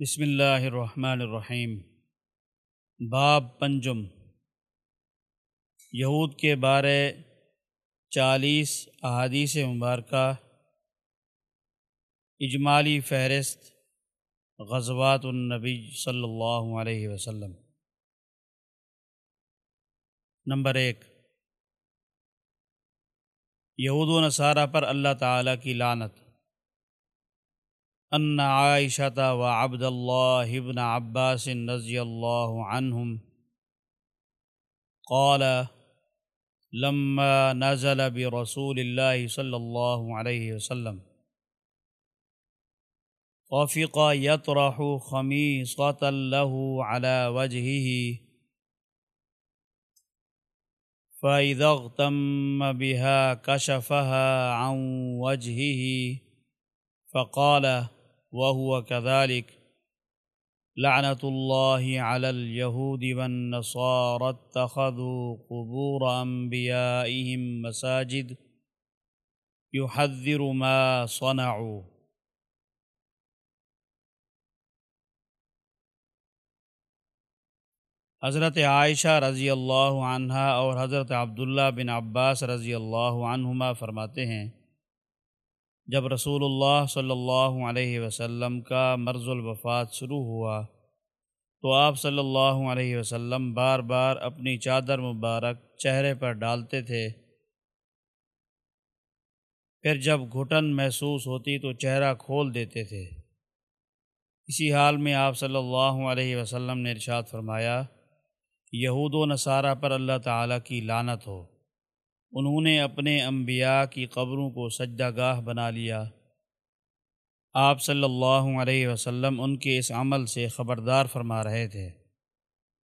بسم اللہ الرحمن الرحیم۔ باب پنجم۔ یہود کے بارے چالیس احادیث مبارکہ۔ اجمالی فہرست۔ غزوات النبی صلی اللہ علیہ وسلم۔ نمبر ایک۔ یہود و نصارہ پر اللہ تعالیٰ کی لانت ان عائشة وعبد الله بن عباس رضي الله عنهم قال، لما نزل برسول الله صلى الله عليه وسلم وفق يطرح خميصة له على وجهه، فإذا اغتم بها كشفها عن وجهه، فقال وهو كذلك. لعنة الله على اليهود والنصارى اتخذوا قبور أنبيائهم مساجد يحذر ما صنعوا. حضرت عائشہ رضی اللہ عنہ اور حضرت عبداللہ بن عباس رضی اللہ عنہما فرماتے ہیں جب رسول اللہ صلی اللہ علیہ وسلم کا مرض الوفات شروع ہوا، تو آپ صلی اللہ علیہ وسلم بار بار اپنی چادر مبارک چہرے پر ڈالتے تھے۔ پھر جب گھٹن محسوس ہوتی تو چہرہ کھول دیتے تھے۔ اسی حال میں آپ صلی اللہ علیہ وسلم نے ارشاد فرمایا، یہود و نصارہ پر اللہ تعالیٰ کی لانت ہو۔ انہوں نے اپنے انبیاء کی قبروں کو سجدہ گاہ بنا لیا۔ آپ صلی اللہ علیہ وسلم ان کے اس عمل سے خبردار فرما رہے تھے۔